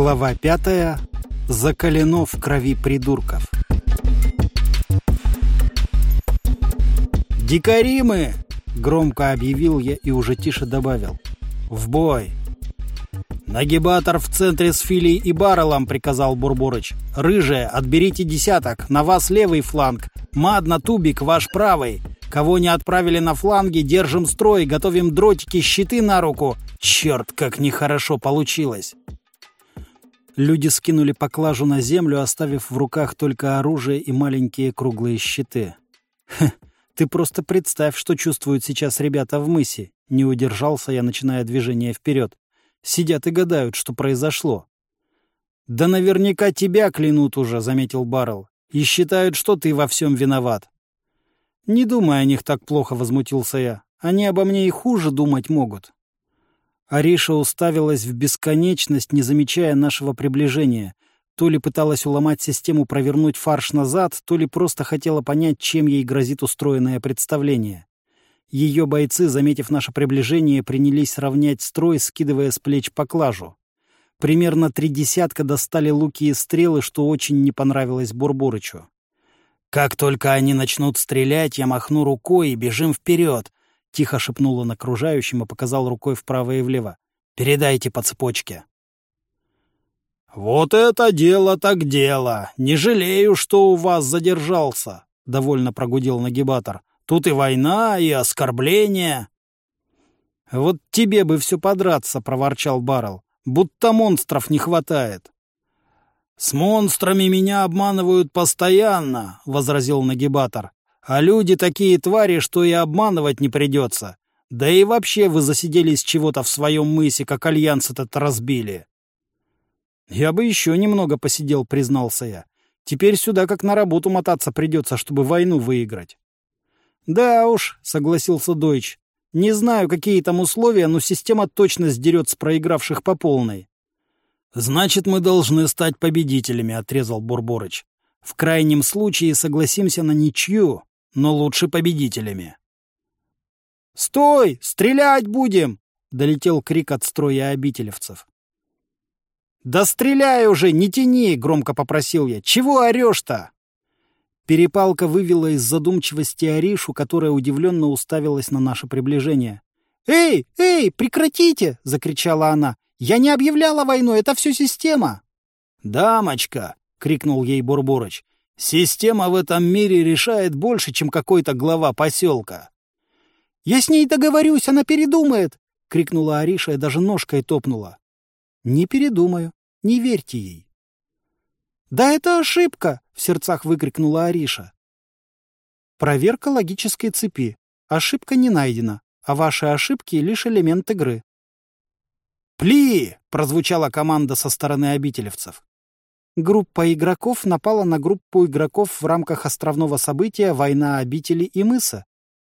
Глава пятая. Закалено в крови придурков. «Дикари мы!» — громко объявил я и уже тише добавил. «В бой!» «Нагибатор в центре с Филей и Баррелом», — приказал Бурборыч. «Рыжая, отберите десяток, на вас левый фланг. Мадна, Тубик, ваш правый. Кого не отправили на фланги, держим строй, готовим дротики, щиты на руку. Черт, как нехорошо получилось!» Люди скинули поклажу на землю, оставив в руках только оружие и маленькие круглые щиты. «Хе, ты просто представь, что чувствуют сейчас ребята в мысе!» Не удержался я, начиная движение вперед. Сидят и гадают, что произошло. «Да наверняка тебя клянут уже», — заметил Баррелл. «И считают, что ты во всем виноват». «Не думай о них так плохо», — возмутился я. «Они обо мне и хуже думать могут». Ариша уставилась в бесконечность, не замечая нашего приближения. То ли пыталась уломать систему провернуть фарш назад, то ли просто хотела понять, чем ей грозит устроенное представление. Ее бойцы, заметив наше приближение, принялись равнять строй, скидывая с плеч поклажу. Примерно три десятка достали луки и стрелы, что очень не понравилось Бурбурычу. «Как только они начнут стрелять, я махну рукой и бежим вперед», — тихо шепнул он окружающим и показал рукой вправо и влево. «Передайте по цепочке». «Вот это дело так дело! Не жалею, что у вас задержался!» — довольно прогудел нагибатор. «Тут и война, и оскорбления!» «Вот тебе бы все подраться!» — проворчал Баррел. «Будто монстров не хватает!» «С монстрами меня обманывают постоянно!» — возразил нагибатор. А люди такие твари, что и обманывать не придется. Да и вообще вы засиделись чего-то в своем мысе, как альянс этот разбили. Я бы еще немного посидел, признался я. Теперь сюда как на работу мотаться придется, чтобы войну выиграть. Да уж, согласился Дойч. Не знаю, какие там условия, но система точно сдерет с проигравших по полной. Значит, мы должны стать победителями, отрезал Бурборыч. В крайнем случае согласимся на ничью, но лучше победителями. «Стой! Стрелять будем!» — долетел крик от строя обителевцев. «Да стреляй уже, не тяни!» — громко попросил я. «Чего орешь-то?» Перепалка вывела из задумчивости Аришу, которая удивленно уставилась на наше приближение. «Эй, эй, прекратите!» — закричала она. «Я не объявляла войну, это все система!» «Дамочка!» — крикнул ей Бурборыч. Система в этом мире решает больше, чем какой-то глава поселка. «Я с ней договорюсь, она передумает!» — крикнула Ариша и даже ножкой топнула. «Не передумаю, не верьте ей». «Да это ошибка!» — в сердцах выкрикнула Ариша. Проверка логической цепи. Ошибка не найдена, а ваши ошибки — лишь элемент игры. «Пли!» — прозвучала команда со стороны обителевцев. Группа игроков напала на группу игроков в рамках островного события «Война обители и мыса».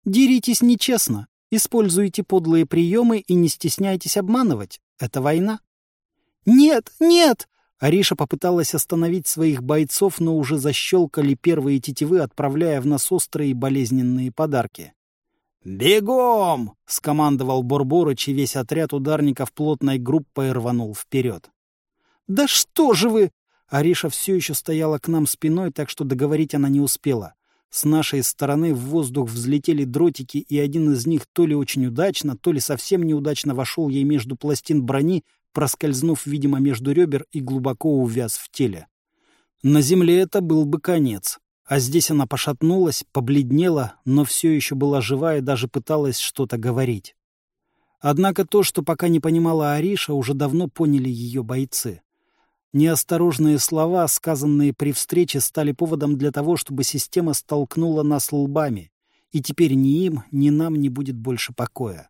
Деритесь нечестно, используйте подлые приемы и не стесняйтесь обманывать. Это война. «Нет, нет!» Ариша попыталась остановить своих бойцов, но уже защелкали первые тетивы, отправляя в нас острые болезненные подарки. «Бегом!» — скомандовал Борборыч, и весь отряд ударников плотной группой рванул вперед. «Да что же вы!» Ариша все еще стояла к нам спиной, так что договорить она не успела. С нашей стороны в воздух взлетели дротики, и один из них то ли очень удачно, то ли совсем неудачно вошел ей между пластин брони, проскользнув, видимо, между ребер и глубоко увяз в теле. На земле это был бы конец. А здесь она пошатнулась, побледнела, но все еще была жива и даже пыталась что-то говорить. Однако то, что пока не понимала Ариша, уже давно поняли ее бойцы. Неосторожные слова, сказанные при встрече, стали поводом для того, чтобы система столкнула нас лбами, и теперь ни им, ни нам не будет больше покоя.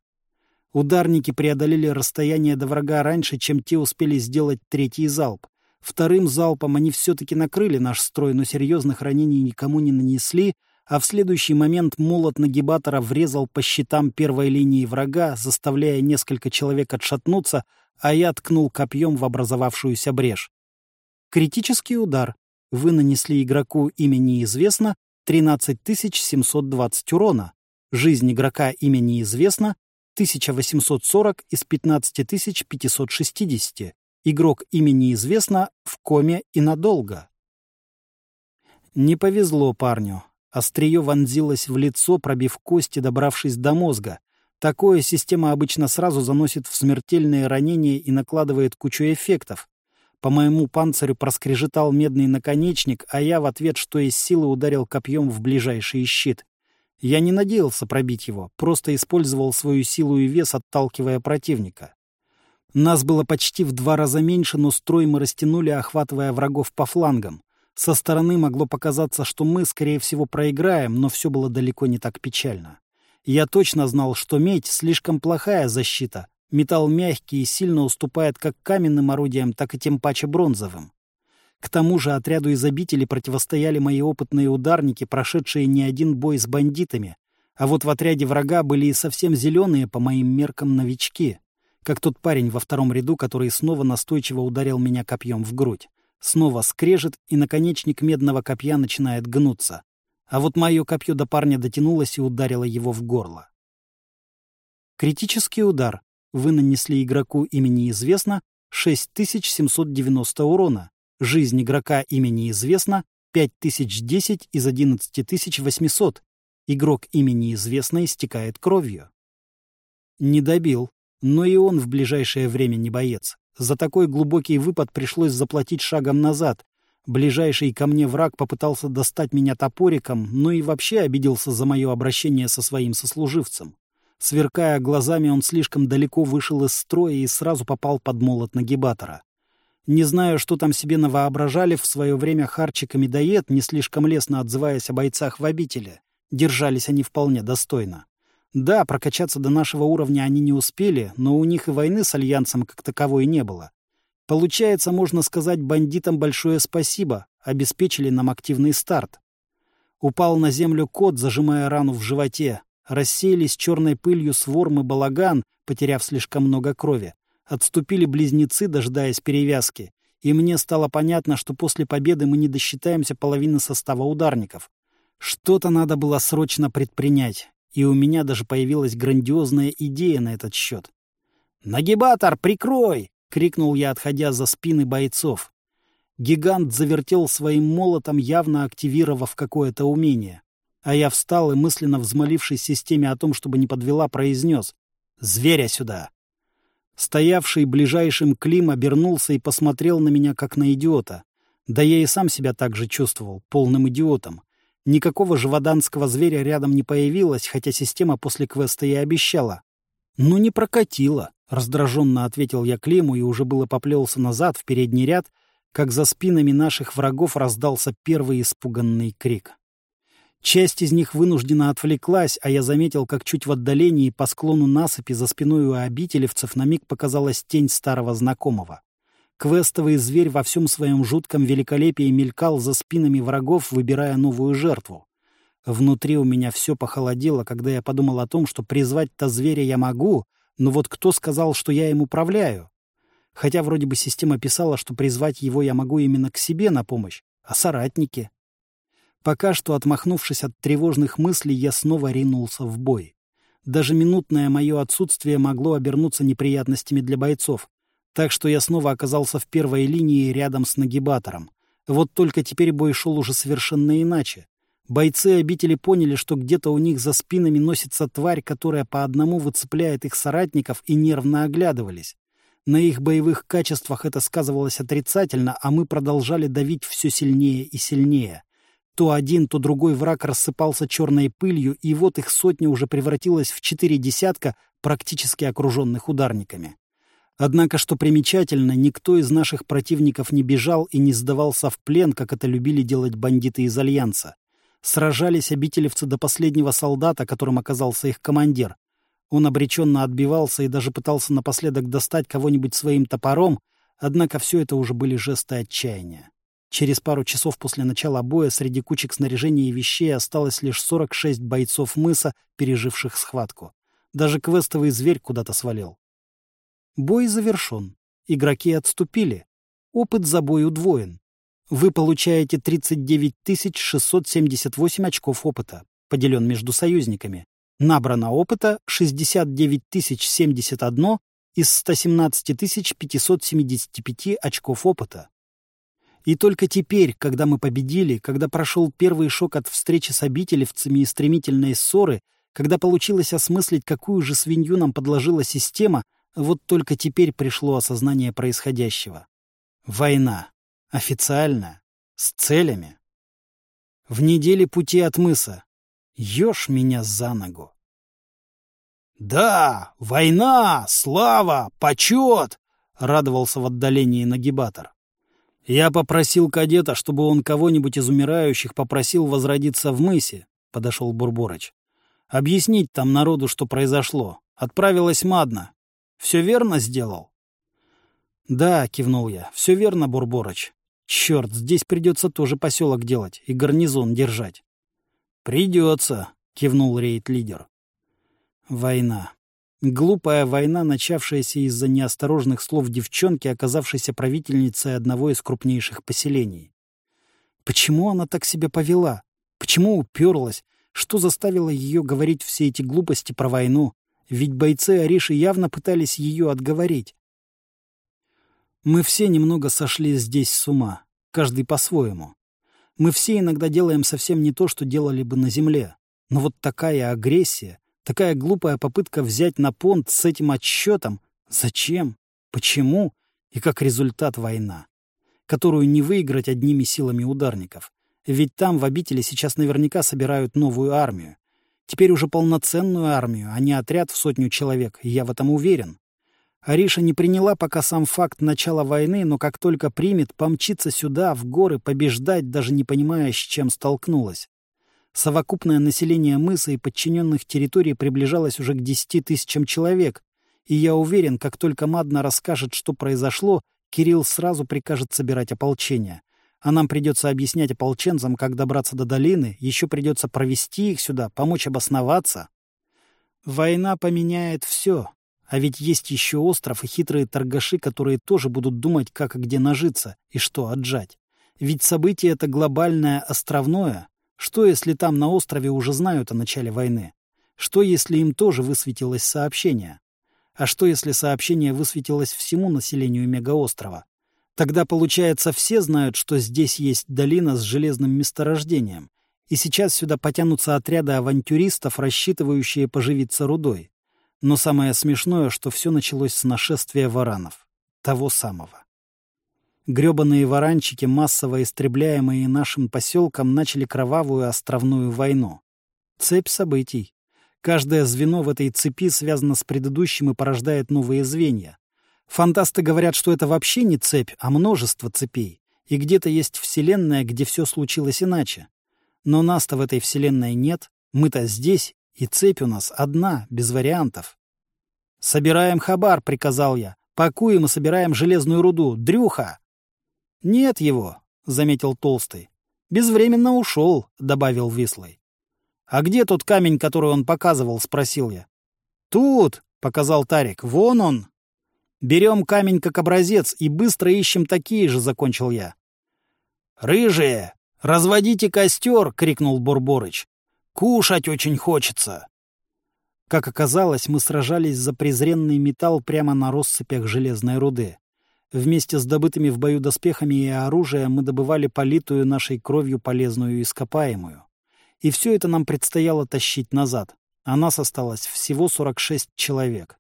Ударники преодолели расстояние до врага раньше, чем те успели сделать третий залп. Вторым залпом они все-таки накрыли наш строй, но серьезных ранений никому не нанесли, а в следующий момент молот нагибатора врезал по щитам первой линии врага, заставляя несколько человек отшатнуться, а я ткнул копьем в образовавшуюся брешь. Критический удар. Вы нанесли игроку имя неизвестно 13 720 урона. Жизнь игрока имя неизвестно 1840 из 15 560. Игрок имени известно в коме и надолго. Не повезло парню. Острие вонзилось в лицо, пробив кости, добравшись до мозга. Такое система обычно сразу заносит в смертельные ранения и накладывает кучу эффектов. По моему панцирю проскрежетал медный наконечник, а я в ответ, что из силы, ударил копьем в ближайший щит. Я не надеялся пробить его, просто использовал свою силу и вес, отталкивая противника. Нас было почти в два раза меньше, но строй мы растянули, охватывая врагов по флангам. Со стороны могло показаться, что мы, скорее всего, проиграем, но все было далеко не так печально. Я точно знал, что медь — слишком плохая защита. Металл мягкий и сильно уступает как каменным орудиям, так и тем паче бронзовым. К тому же отряду из противостояли мои опытные ударники, прошедшие не один бой с бандитами, а вот в отряде врага были и совсем зеленые, по моим меркам, новички как тот парень во втором ряду, который снова настойчиво ударил меня копьем в грудь. Снова скрежет, и наконечник медного копья начинает гнуться. А вот мое копье до парня дотянулось и ударило его в горло. Критический удар. Вы нанесли игроку имени известно 6790 урона. Жизнь игрока имени известно 5010 из 11800. Игрок имени известно истекает кровью. Не добил. Но и он в ближайшее время не боец. За такой глубокий выпад пришлось заплатить шагом назад. Ближайший ко мне враг попытался достать меня топориком, но и вообще обиделся за мое обращение со своим сослуживцем. Сверкая глазами, он слишком далеко вышел из строя и сразу попал под молот нагибатора. Не знаю, что там себе навоображали, в свое время Харчик и Медоед, не слишком лестно отзываясь о бойцах в обители. Держались они вполне достойно. Да, прокачаться до нашего уровня они не успели, но у них и войны с Альянсом как таковой не было. Получается, можно сказать бандитам большое спасибо, обеспечили нам активный старт. Упал на землю кот, зажимая рану в животе. Рассеялись черной пылью сворм и балаган, потеряв слишком много крови. Отступили близнецы, дожидаясь перевязки. И мне стало понятно, что после победы мы не досчитаемся половины состава ударников. Что-то надо было срочно предпринять и у меня даже появилась грандиозная идея на этот счет. «Нагибатор, прикрой!» — крикнул я, отходя за спины бойцов. Гигант завертел своим молотом, явно активировав какое-то умение. А я встал и, мысленно взмолившись системе о том, чтобы не подвела, произнес «Зверя сюда!». Стоявший ближайшим Клим обернулся и посмотрел на меня, как на идиота. Да я и сам себя так же чувствовал, полным идиотом. Никакого живоданского зверя рядом не появилось, хотя система после квеста и обещала. «Ну, не прокатило», — раздраженно ответил я Клему и уже было поплелся назад в передний ряд, как за спинами наших врагов раздался первый испуганный крик. Часть из них вынужденно отвлеклась, а я заметил, как чуть в отдалении по склону насыпи за спиной у обителевцев на миг показалась тень старого знакомого. Квестовый зверь во всем своем жутком великолепии мелькал за спинами врагов, выбирая новую жертву. Внутри у меня все похолодело, когда я подумал о том, что призвать-то зверя я могу, но вот кто сказал, что я им управляю? Хотя вроде бы система писала, что призвать его я могу именно к себе на помощь, а соратники. Пока что, отмахнувшись от тревожных мыслей, я снова ринулся в бой. Даже минутное мое отсутствие могло обернуться неприятностями для бойцов. Так что я снова оказался в первой линии рядом с нагибатором. Вот только теперь бой шел уже совершенно иначе. Бойцы обители поняли, что где-то у них за спинами носится тварь, которая по одному выцепляет их соратников и нервно оглядывались. На их боевых качествах это сказывалось отрицательно, а мы продолжали давить все сильнее и сильнее. То один, то другой враг рассыпался черной пылью, и вот их сотня уже превратилась в четыре десятка, практически окруженных ударниками. Однако, что примечательно, никто из наших противников не бежал и не сдавался в плен, как это любили делать бандиты из Альянса. Сражались обителевцы до последнего солдата, которым оказался их командир. Он обреченно отбивался и даже пытался напоследок достать кого-нибудь своим топором, однако все это уже были жесты отчаяния. Через пару часов после начала боя среди кучек снаряжения и вещей осталось лишь 46 бойцов мыса, переживших схватку. Даже квестовый зверь куда-то свалил. Бой завершен. Игроки отступили. Опыт за бой удвоен. Вы получаете 39 678 очков опыта, поделен между союзниками. Набрано опыта 69 071 из 117 575 очков опыта. И только теперь, когда мы победили, когда прошел первый шок от встречи с обителевцами и стремительной ссоры, когда получилось осмыслить, какую же свинью нам подложила система, вот только теперь пришло осознание происходящего. Война. Официальная. С целями. В неделе пути от мыса. Ешь меня за ногу. «Да! Война! Слава! Почет!» — радовался в отдалении нагибатор. «Я попросил кадета, чтобы он кого-нибудь из умирающих попросил возродиться в мысе», — подошел Бурборыч. «Объяснить там народу, что произошло. Отправилась Мадна. Все верно сделал?» «Да», — кивнул я, — «все верно, Бурборыч. Черт, здесь придется тоже поселок делать и гарнизон держать». «Придется», — кивнул рейд-лидер. «Война. Глупая война, начавшаяся из-за неосторожных слов девчонки, оказавшейся правительницей одного из крупнейших поселений. Почему она так себя повела? Почему уперлась? Что заставило ее говорить все эти глупости про войну? Ведь бойцы Ариши явно пытались ее отговорить. Мы все немного сошли здесь с ума, каждый по-своему. Мы все иногда делаем совсем не то, что делали бы на земле. Но вот такая агрессия, Такая глупая попытка взять на понт с этим отсчетом. Зачем? Почему? И как результат война, которую не выиграть одними силами ударников. Ведь там в обители сейчас наверняка собирают новую армию. Теперь уже полноценную армию, а не отряд в сотню человек, я в этом уверен. Ариша не приняла пока сам факт начала войны, но как только примет, помчится сюда, в горы, побеждать, даже не понимая, с чем столкнулась. Совокупное население мыса и подчиненных территорий приближалось уже к десяти тысячам человек, и я уверен, как только Мадна расскажет, что произошло, Кирилл сразу прикажет собирать ополчение. А нам придется объяснять ополченцам, как добраться до долины, еще придется провести их сюда, помочь обосноваться. Война поменяет все. А ведь есть еще остров и хитрые торгаши, которые тоже будут думать, как и где нажиться и что отжать. Ведь событие это глобальное островное, что, если там на острове уже знают о начале войны? Что, если им тоже высветилось сообщение? А что, если сообщение высветилось всему населению мегаострова? Тогда, получается, все знают, что здесь есть долина с железным месторождением, и сейчас сюда потянутся отряды авантюристов, рассчитывающие поживиться рудой. Но самое смешное, что все началось с нашествия варанов. Того самого. Гребаные варанчики, массово истребляемые нашим поселком, начали кровавую островную войну. Цепь событий. Каждое звено в этой цепи связано с предыдущим и порождает новые звенья. Фантасты говорят, что это вообще не цепь, а множество цепей. И где-то есть вселенная, где все случилось иначе. Но нас-то в этой вселенной нет, мы-то здесь, и цепь у нас одна, без вариантов. «Собираем хабар», — приказал я. «Пакуем и собираем железную руду. Дрюха!» «Нет его», — заметил Толстый. «Безвременно ушел», — добавил Вислый. «А где тот камень, который он показывал?» — спросил я. «Тут», — показал Тарик, — «вон он». «Берем камень как образец и быстро ищем такие же», — закончил я. «Рыжие! Разводите костер!» — крикнул Бурборыч. «Кушать очень хочется!» Как оказалось, мы сражались за презренный металл прямо на россыпях железной руды. Вместе с добытыми в бою доспехами и оружием мы добывали политую нашей кровью полезную ископаемую. И все это нам предстояло тащить назад, а нас осталось всего 46 человек.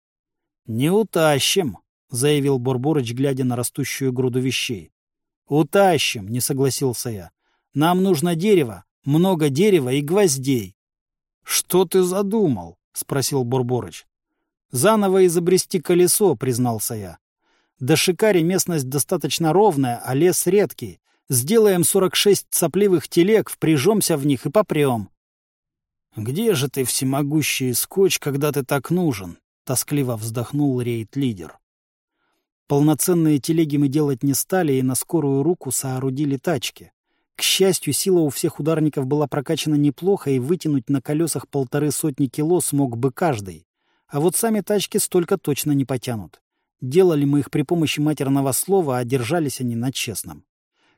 «Не утащим», — заявил Бурборыч, глядя на растущую груду вещей. «Утащим», — не согласился я. «Нам нужно дерево, много дерева и гвоздей». «Что ты задумал?» — спросил Бурборыч. «Заново изобрести колесо», — признался я. До Шикари местность достаточно ровная, а лес редкий. Сделаем 46 сопливых телег, впряжемся в них и попрем. «Где же ты, всемогущий скотч, когда ты так нужен?» — тоскливо вздохнул рейд-лидер. Полноценные телеги мы делать не стали и на скорую руку соорудили тачки. К счастью, сила у всех ударников была прокачана неплохо, и вытянуть на колесах полторы сотни кило смог бы каждый. А вот сами тачки столько точно не потянут. Делали мы их при помощи матерного слова, а держались они на честном.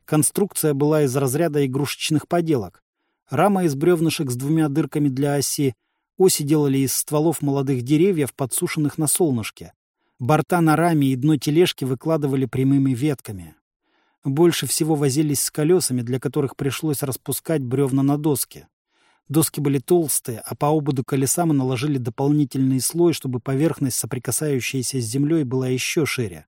Конструкция была из разряда игрушечных поделок. Рама из бревнышек с двумя дырками для оси. Оси делали из стволов молодых деревьев, подсушенных на солнышке. Борта на раме и дно тележки выкладывали прямыми ветками. Больше всего возились с колесами, для которых пришлось распускать бревна на доске. Доски были толстые, а по ободу колеса мы наложили дополнительный слой, чтобы поверхность, соприкасающаяся с землей, была еще шире.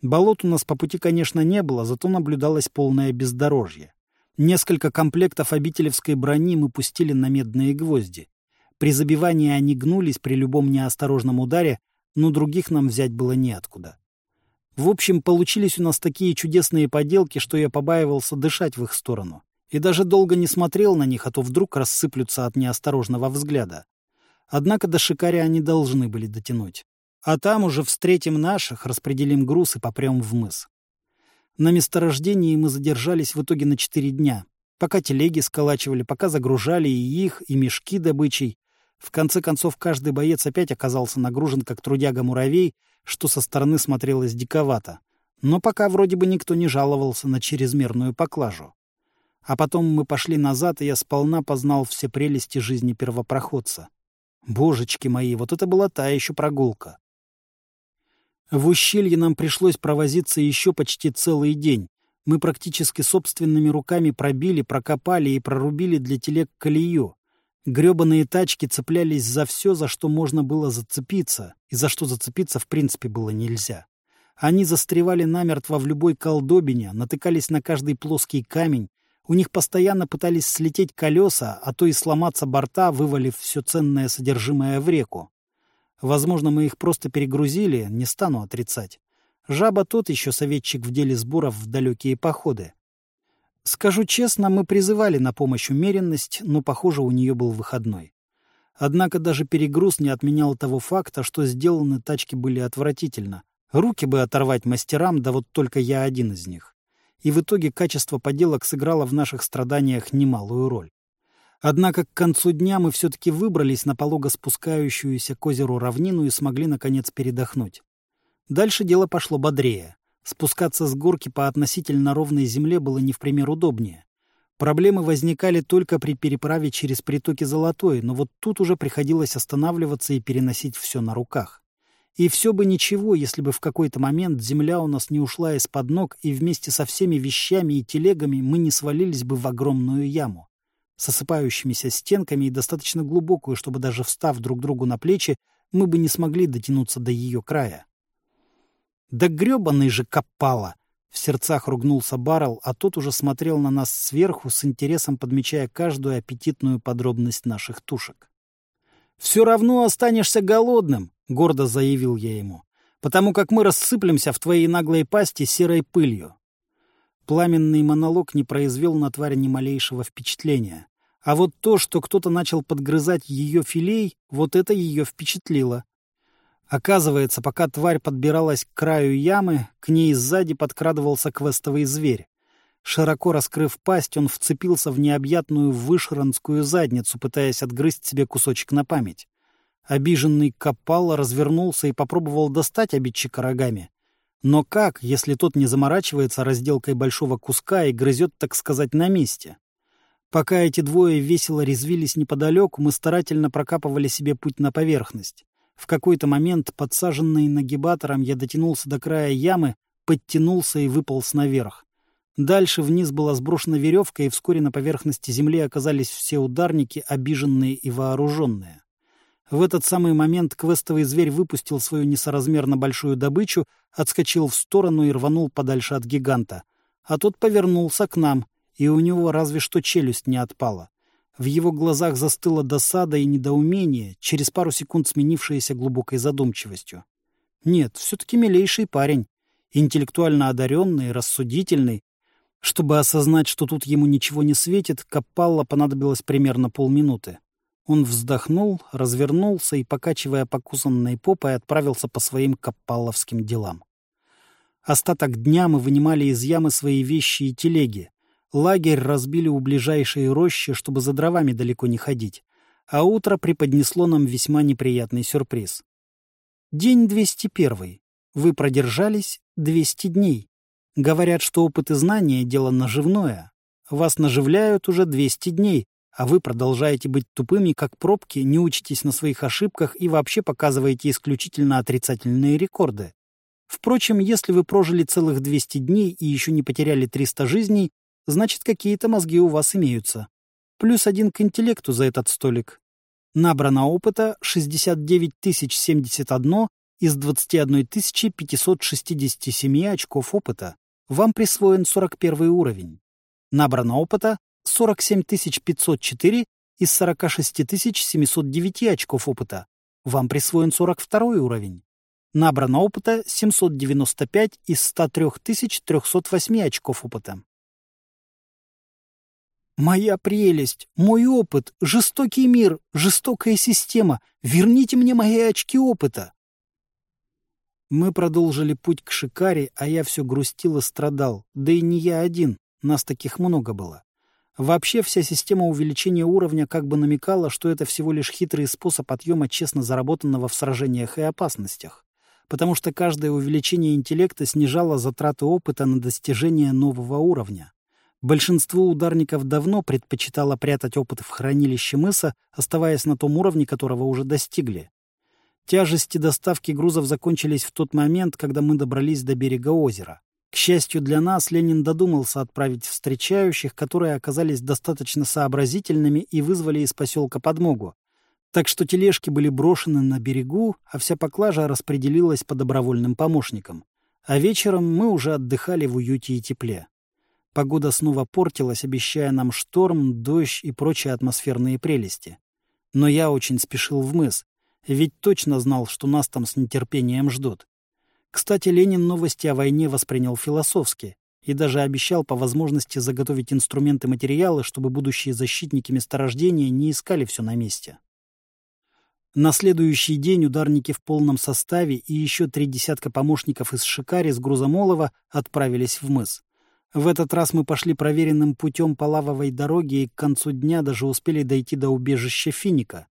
Болот у нас по пути, конечно, не было, зато наблюдалось полное бездорожье. Несколько комплектов обителевской брони мы пустили на медные гвозди. При забивании они гнулись при любом неосторожном ударе, но других нам взять было неоткуда. В общем, получились у нас такие чудесные поделки, что я побаивался дышать в их сторону. И даже долго не смотрел на них, а то вдруг рассыплются от неосторожного взгляда. Однако до шикаря они должны были дотянуть. А там уже встретим наших, распределим груз и попрем в мыс. На месторождении мы задержались в итоге на четыре дня. Пока телеги сколачивали, пока загружали и их, и мешки добычей, в конце концов, каждый боец опять оказался нагружен как трудяга-муравей, что со стороны смотрелось диковато. Но пока вроде бы никто не жаловался на чрезмерную поклажу. А потом мы пошли назад, и я сполна познал все прелести жизни первопроходца. Божечки мои, вот это была та еще прогулка. В ущелье нам пришлось провозиться еще почти целый день. Мы практически собственными руками пробили, прокопали и прорубили для телег колею. Гребаные тачки цеплялись за все, за что можно было зацепиться, и за что зацепиться в принципе было нельзя. Они застревали намертво в любой колдобине, натыкались на каждый плоский камень, у них постоянно пытались слететь колеса, а то и сломаться борта, вывалив все ценное содержимое в реку. Возможно, мы их просто перегрузили, не стану отрицать. Жаба тот еще советчик в деле сборов в далекие походы. Скажу честно, мы призывали на помощь умеренность, но, похоже, у нее был выходной. Однако даже перегруз не отменял того факта, что сделаны тачки были отвратительно. Руки бы оторвать мастерам, да вот только я один из них. И в итоге качество поделок сыграло в наших страданиях немалую роль. Однако к концу дня мы все-таки выбрались на полого спускающуюся к озеру равнину и смогли, наконец, передохнуть. Дальше дело пошло бодрее. Спускаться с горки по относительно ровной земле было не в пример удобнее. Проблемы возникали только при переправе через притоки Золотой, но вот тут уже приходилось останавливаться и переносить все на руках. И все бы ничего, если бы в какой-то момент земля у нас не ушла из-под ног, и вместе со всеми вещами и телегами мы не свалились бы в огромную яму, с осыпающимися стенками и достаточно глубокую, чтобы даже встав друг другу на плечи, мы бы не смогли дотянуться до ее края. «Да гребаный же копала!» В сердцах ругнулся Баррел, а тот уже смотрел на нас сверху, с интересом подмечая каждую аппетитную подробность наших тушек. «Все равно останешься голодным», — гордо заявил я ему, «потому как мы рассыплемся в твоей наглой пасти серой пылью». Пламенный монолог не произвел на тварь ни малейшего впечатления. А вот то, что кто-то начал подгрызать ее филей, вот это ее впечатлило. Оказывается, пока тварь подбиралась к краю ямы, к ней сзади подкрадывался квестовый зверь. Широко раскрыв пасть, он вцепился в необъятную вышранскую задницу, пытаясь отгрызть себе кусочек на память. Обиженный копал развернулся и попробовал достать обидчика рогами. Но как, если тот не заморачивается разделкой большого куска и грызет, так сказать, на месте? Пока эти двое весело резвились неподалеку, мы старательно прокапывали себе путь на поверхность. В какой-то момент, подсаженный нагибатором, я дотянулся до края ямы, подтянулся и выполз наверх. Дальше вниз была сброшена веревка, и вскоре на поверхности земли оказались все ударники, обиженные и вооруженные. В этот самый момент квестовый зверь выпустил свою несоразмерно большую добычу, отскочил в сторону и рванул подальше от гиганта. А тот повернулся к нам, и у него разве что челюсть не отпала. В его глазах застыла досада и недоумение, через пару секунд сменившееся глубокой задумчивостью. Нет, все-таки милейший парень, интеллектуально одаренный, рассудительный. Чтобы осознать, что тут ему ничего не светит, Капалла понадобилось примерно полминуты. Он вздохнул, развернулся и, покачивая покусанной попой, отправился по своим капалловским делам. Остаток дня мы вынимали из ямы свои вещи и телеги. Лагерь разбили у ближайшей рощи, чтобы за дровами далеко не ходить. А утро преподнесло нам весьма неприятный сюрприз. День 201. Вы продержались 200 дней. Говорят, что опыт и знания — дело наживное. Вас наживляют уже 200 дней, а вы продолжаете быть тупыми, как пробки, не учитесь на своих ошибках и вообще показываете исключительно отрицательные рекорды. Впрочем, если вы прожили целых 200 дней и еще не потеряли 300 жизней, значит, какие-то мозги у вас имеются. Плюс один к интеллекту за этот столик. Набрано опыта 69 071 из 21 567 очков опыта. Вам присвоен 41 уровень. Набрано опыта 47 504 из 46 709 очков опыта. Вам присвоен 42 уровень. Набрано опыта 795 из 103 308 очков опыта. «Моя прелесть, мой опыт, жестокий мир, жестокая система, верните мне мои очки опыта!» Мы продолжили путь к Шикаре, а я все грустил и страдал. Да и не я один, нас таких много было. Вообще вся система увеличения уровня как бы намекала, что это всего лишь хитрый способ отъема честно заработанного в сражениях и опасностях. Потому что каждое увеличение интеллекта снижало затраты опыта на достижение нового уровня. Большинство ударников давно предпочитало прятать опыт в хранилище мыса, оставаясь на том уровне, которого уже достигли. Тяжести доставки грузов закончились в тот момент, когда мы добрались до берега озера. К счастью для нас, Ленин додумался отправить встречающих, которые оказались достаточно сообразительными и вызвали из поселка подмогу. Так что тележки были брошены на берегу, а вся поклажа распределилась по добровольным помощникам. А вечером мы уже отдыхали в уюте и тепле. Погода снова портилась, обещая нам шторм, дождь и прочие атмосферные прелести. Но я очень спешил в мыс, ведь точно знал, что нас там с нетерпением ждут. Кстати, Ленин новости о войне воспринял философски и даже обещал по возможности заготовить инструменты материалы, чтобы будущие защитники месторождения не искали все на месте. На следующий день ударники в полном составе и еще три десятка помощников из Шикари с Грузомолова отправились в мыс. В этот раз мы пошли проверенным путем по лавовой дороге и к концу дня даже успели дойти до убежища Финика.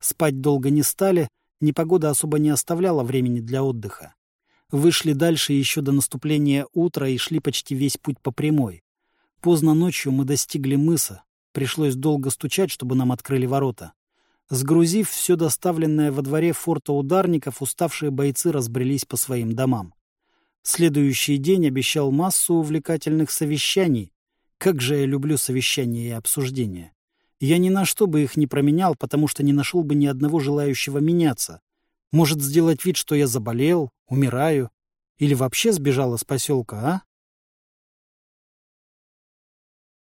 Спать долго не стали, непогода особо не оставляла времени для отдыха. Вышли дальше еще до наступления утра и шли почти весь путь по прямой. Поздно ночью мы достигли мыса. Пришлось долго стучать, чтобы нам открыли ворота. Сгрузив все доставленное во дворе форта ударников, уставшие бойцы разбрелись по своим домам. Следующий день обещал массу увлекательных совещаний. Как же я люблю совещания и обсуждения. Я ни на что бы их не променял, потому что не нашел бы ни одного желающего меняться. Может сделать вид, что я заболел, умираю или вообще сбежал из поселка, а?